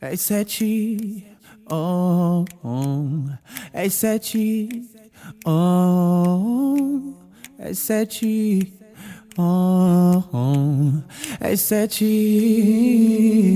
É sete, oh, oh, é sete, oh, é sete, oh, oh, é sete.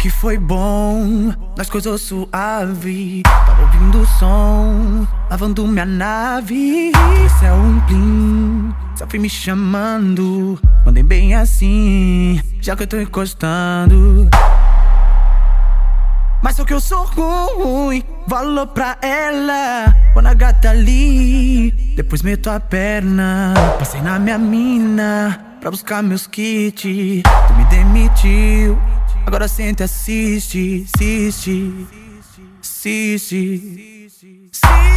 Que foi bom, nas coisas suave. Tava ouvindo o som, lavando minha nave. Isso é um plim, selfie me chamando. Mandei bem assim, já que eu tô encostando. Mas só que eu sou ruim, valor pra ela. Quando a gata ali, depois meto a perna. Passei na minha mina pra buscar meus kits. Tu me demitiu, agora senta e assiste, assiste, assiste, assiste.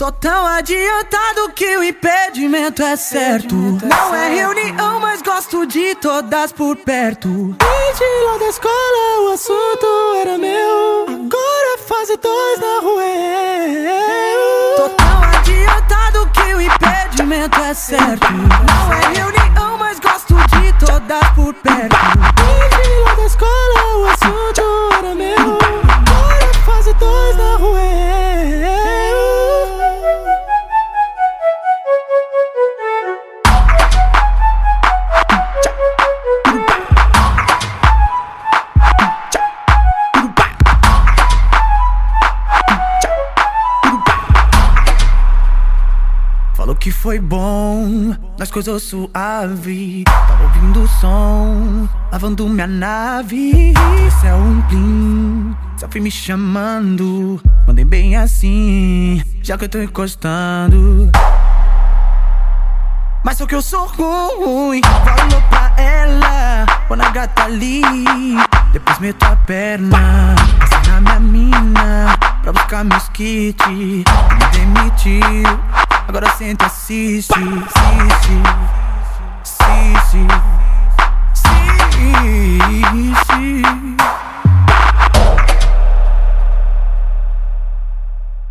Tô tão adiantado que o impedimento é certo. Não é reunião, mas gosto de todas por perto. Desde lá da escola o assunto era meu. Agora fase dois na rua certo. Falou que foi bom, nas coisas suave. Tava ouvindo o som, lavando minha nave. Isso é um plim, selfie me chamando. Mandei bem assim, já que eu tô encostando. Mas só que eu sou ruim, falou pra ela. Quando a gata ali, depois meto a perna. Passei na minha mina pra buscar meus kits. Me demitiu, agora senta assiste, assiste, assiste, assiste.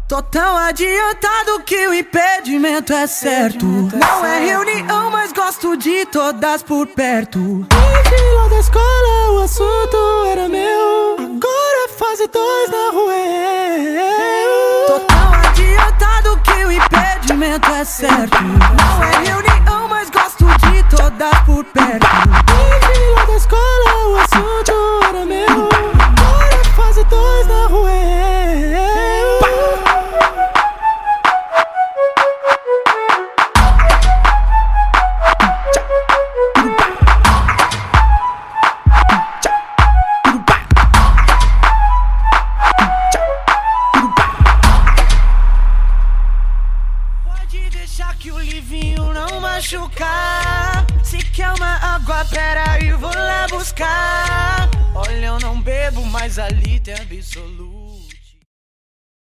Tô tão adiantado que o impedimento é certo. Não é reunião, mas gosto de todas por perto. Desde lá da escola o assunto era meu. Agora fase dois na rua é certo. Não é reunião, mas gosto de todas por perto. Lá da escola o assunto machucar. Se quer uma água, pera aí, vou lá buscar. Olha, eu não bebo, mas ali tem absoluto.